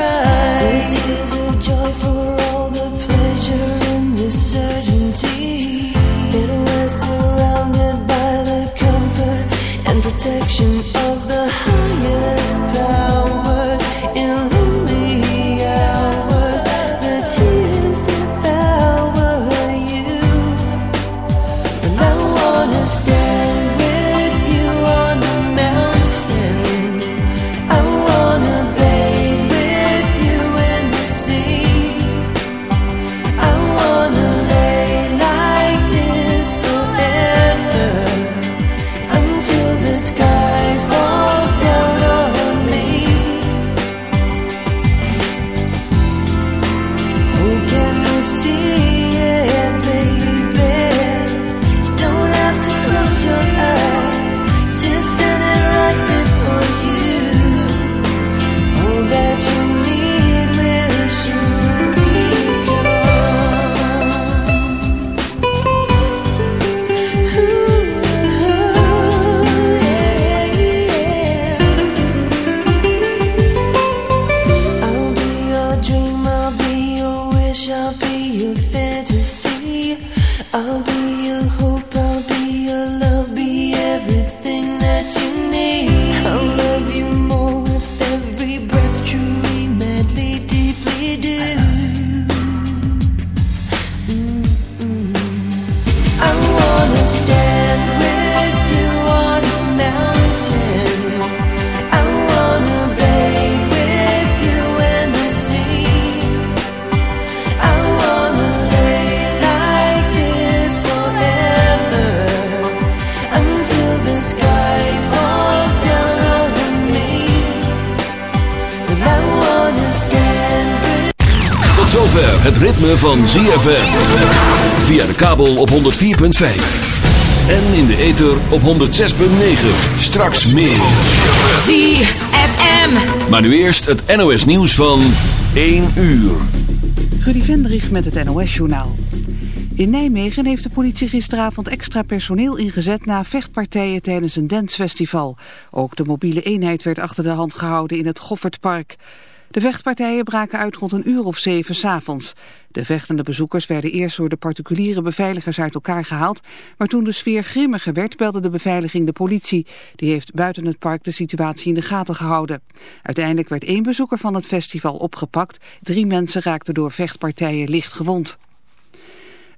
trust. Van ZFM. Via de kabel op 104.5. En in de ether op 106.9. Straks meer. ZFM. Maar nu eerst het NOS nieuws van 1 uur. Trudy Vendrich met het NOS journaal. In Nijmegen heeft de politie gisteravond extra personeel ingezet na vechtpartijen tijdens een dancefestival. Ook de mobiele eenheid werd achter de hand gehouden in het Goffertpark. De vechtpartijen braken uit rond een uur of zeven s'avonds. De vechtende bezoekers werden eerst door de particuliere beveiligers uit elkaar gehaald, maar toen de sfeer grimmiger werd belde de beveiliging de politie. Die heeft buiten het park de situatie in de gaten gehouden. Uiteindelijk werd één bezoeker van het festival opgepakt. Drie mensen raakten door vechtpartijen licht gewond.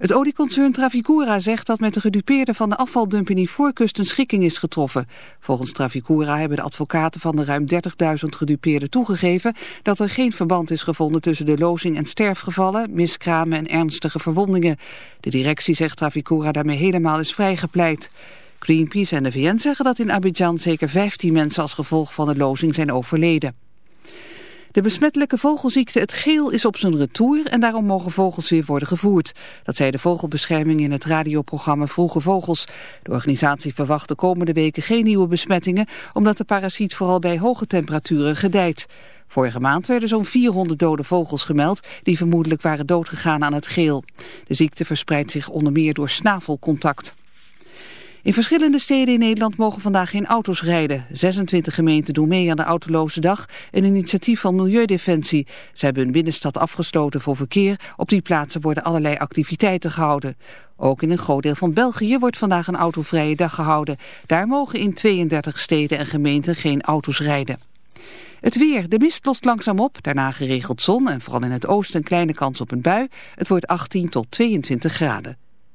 Het olieconcern Trafigura zegt dat met de gedupeerden van de afvaldump in Ivoorkust een schikking is getroffen. Volgens Trafigura hebben de advocaten van de ruim 30.000 gedupeerden toegegeven dat er geen verband is gevonden tussen de lozing en sterfgevallen, miskramen en ernstige verwondingen. De directie zegt Trafigura daarmee helemaal is vrijgepleit. Greenpeace en de VN zeggen dat in Abidjan zeker 15 mensen als gevolg van de lozing zijn overleden. De besmettelijke vogelziekte het geel is op zijn retour en daarom mogen vogels weer worden gevoerd. Dat zei de vogelbescherming in het radioprogramma Vroege Vogels. De organisatie verwacht de komende weken geen nieuwe besmettingen omdat de parasiet vooral bij hoge temperaturen gedijt. Vorige maand werden zo'n 400 dode vogels gemeld die vermoedelijk waren doodgegaan aan het geel. De ziekte verspreidt zich onder meer door snavelcontact. In verschillende steden in Nederland mogen vandaag geen auto's rijden. 26 gemeenten doen mee aan de autoloze dag, een initiatief van Milieudefensie. Ze hebben hun binnenstad afgesloten voor verkeer. Op die plaatsen worden allerlei activiteiten gehouden. Ook in een groot deel van België wordt vandaag een autovrije dag gehouden. Daar mogen in 32 steden en gemeenten geen auto's rijden. Het weer. De mist lost langzaam op. Daarna geregeld zon en vooral in het oosten een kleine kans op een bui. Het wordt 18 tot 22 graden.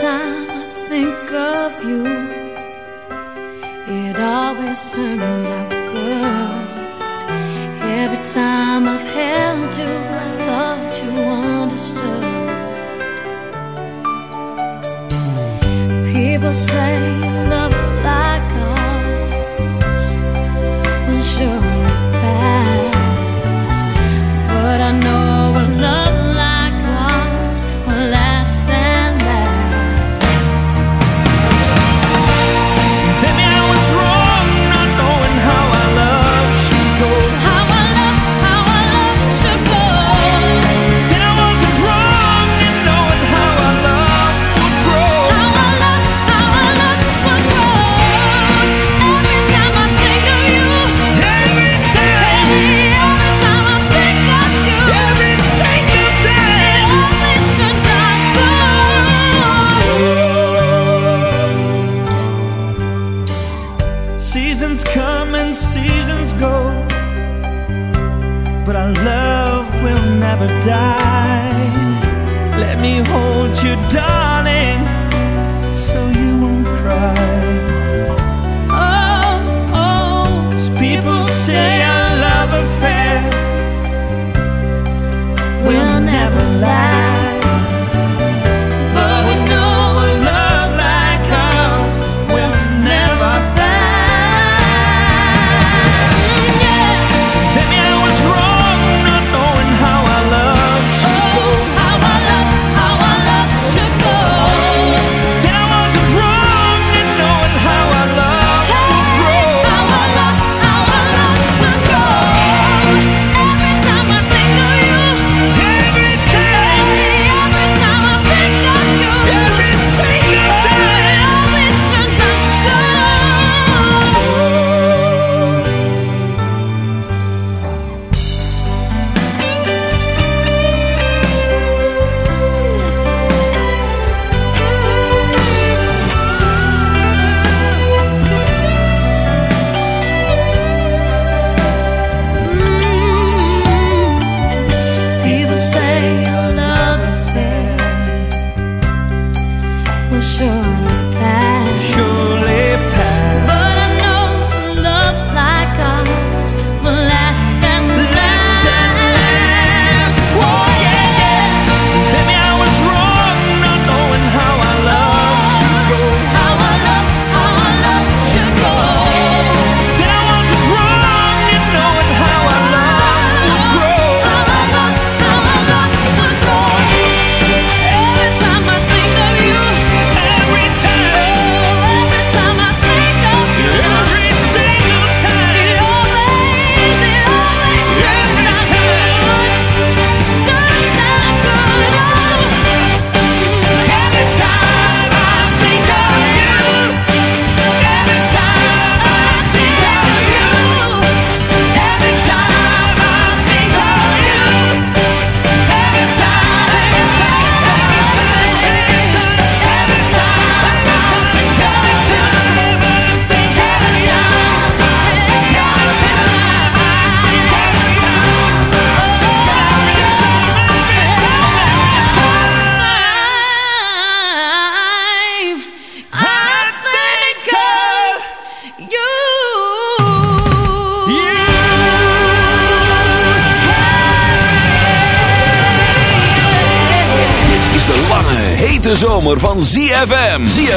time I think of you, it always turns.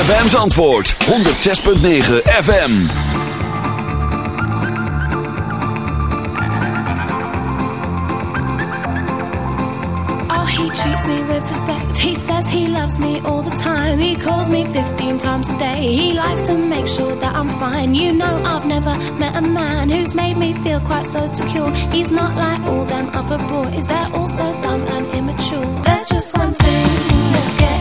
ZFM's antwoord 106.9 FM. treats me with respect. He says he loves me all the time. He calls me 15 times a day. He likes to make sure that I'm fine. You know, I've never met a man who's made me feel quite so secure. He's not like all them other boys, they're all so dumb and immature. There's just one thing, let's get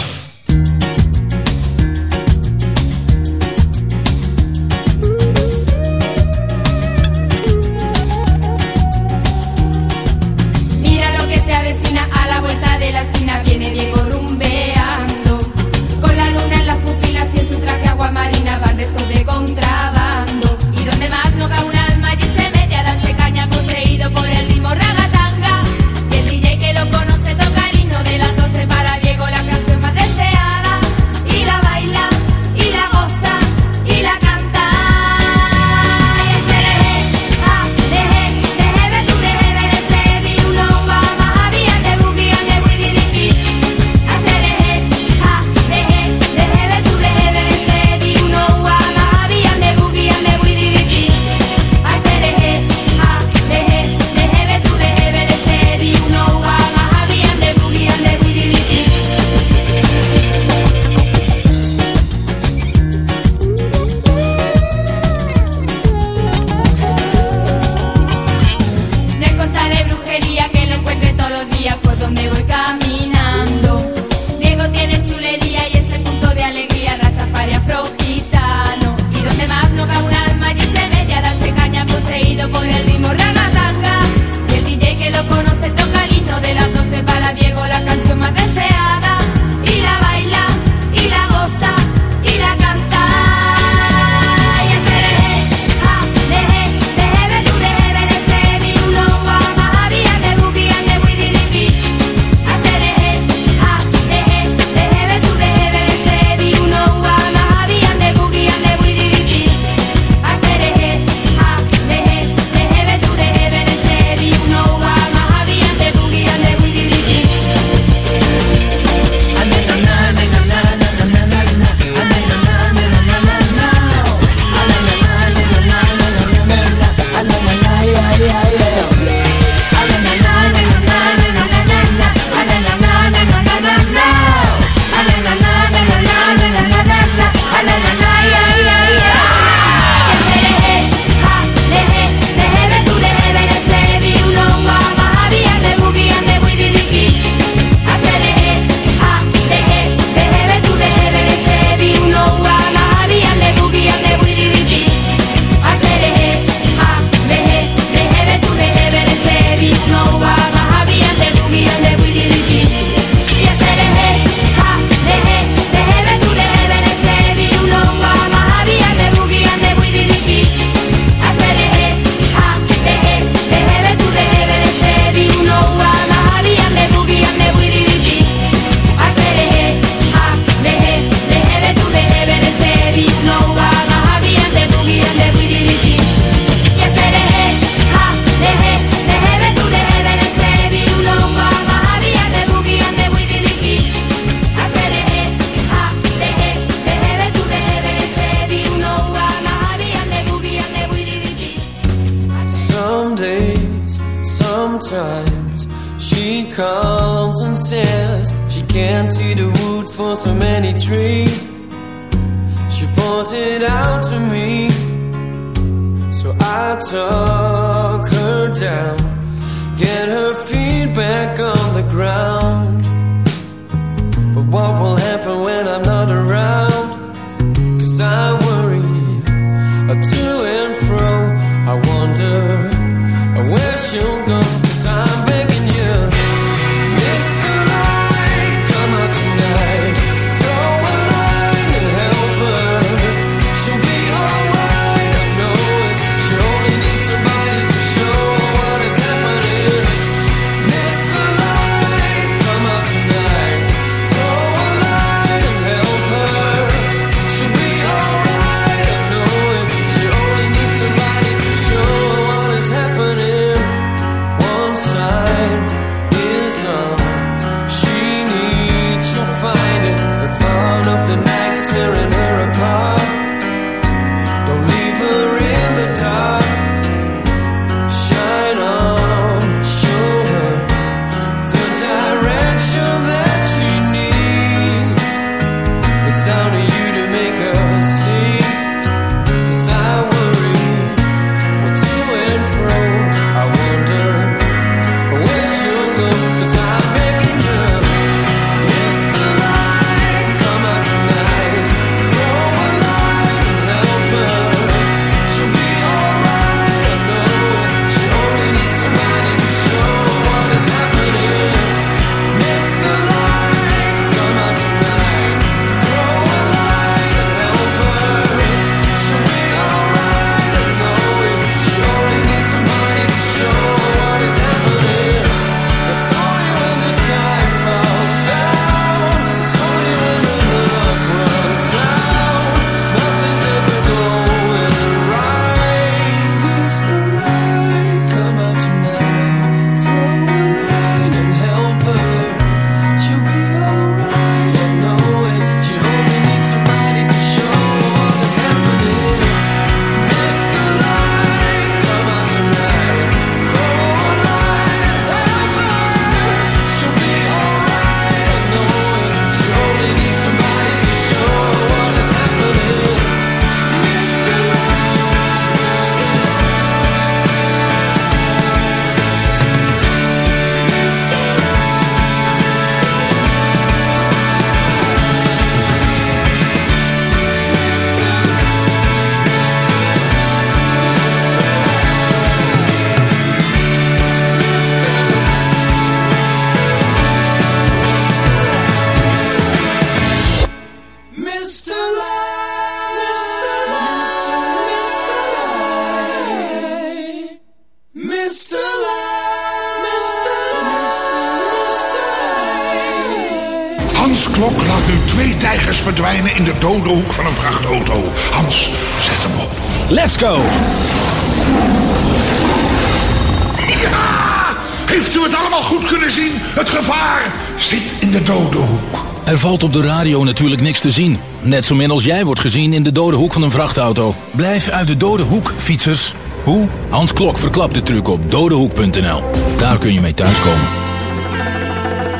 valt op de radio natuurlijk niks te zien. Net zo min als jij wordt gezien in de dode hoek van een vrachtauto. Blijf uit de dode hoek, fietsers. Hoe? Hans Klok verklapt de truc op dodehoek.nl. Daar kun je mee thuiskomen.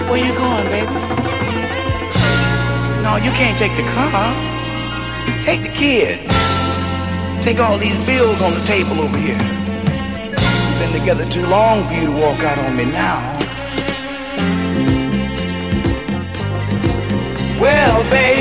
Where you going, baby? No, you can't take the car. Take the kid. Take all these bills on the table over here. We've been together too long for you to walk out on me now. Well, baby.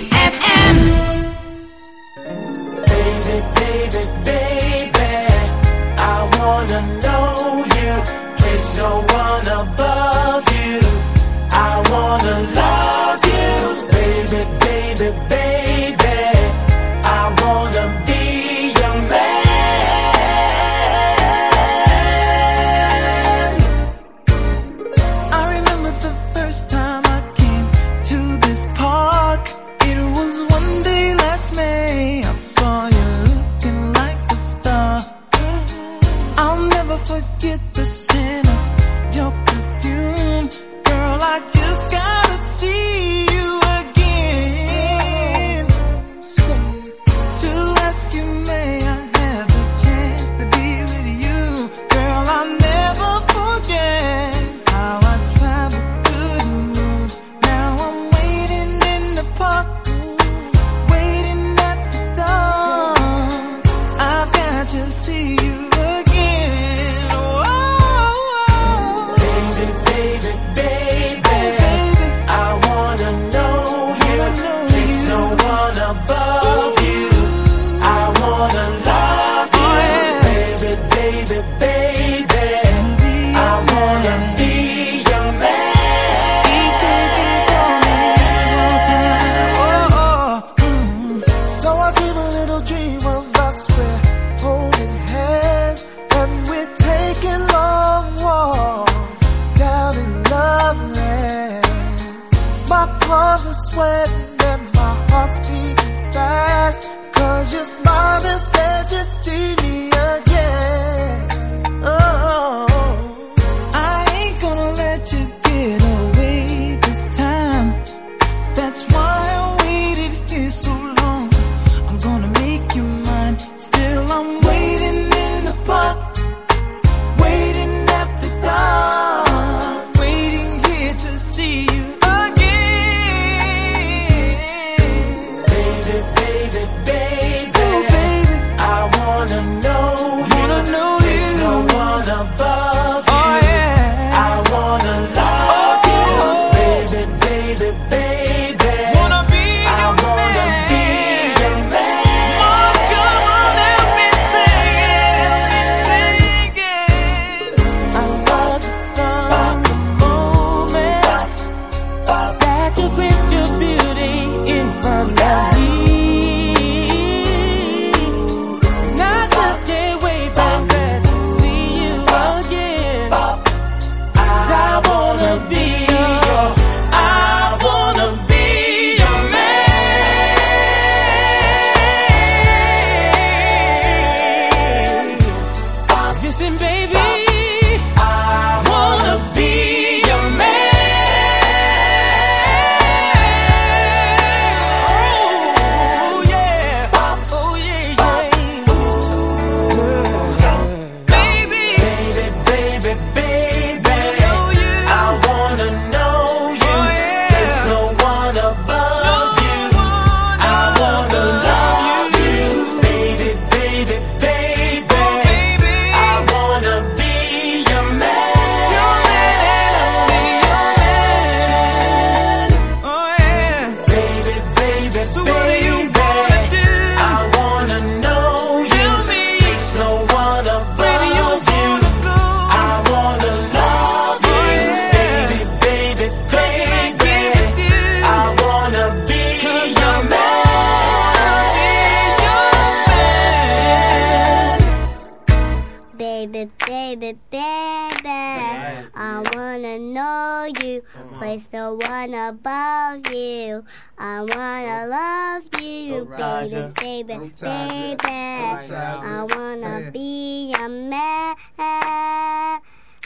wanna love you, baby, baby, baby. I wanna be a man.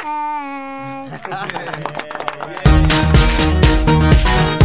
yeah, yeah, yeah.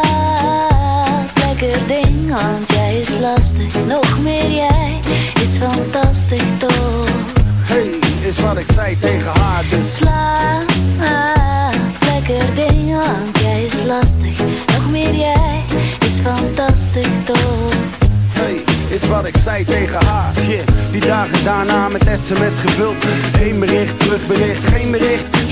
Want jij is lastig. Nog meer jij is fantastisch toch? Hey, is wat ik zei tegen haar, dus Slaap lekker ding, want jij is lastig. Nog meer jij is fantastisch toch? Hey, is wat ik zei tegen haar. Shit, die dagen daarna met sms gevuld. Eén bericht, terugbericht, geen bericht.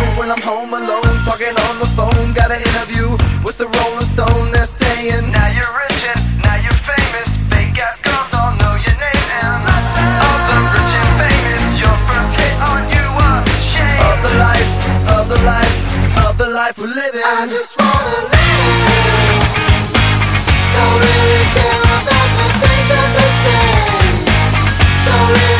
Suit when I'm home alone, talking on the phone. Got an interview with the Rolling Stone. They're saying, Now you're rich and now you're famous. Fake ass girls all know your name, and of the rich and famous, your first hit on you a shame of the life, of the life, of the life we're living. I just wanna live. Don't really care about the things that they say. Don't really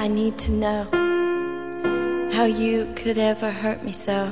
I need to know how you could ever hurt me so.